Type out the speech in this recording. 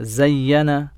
زين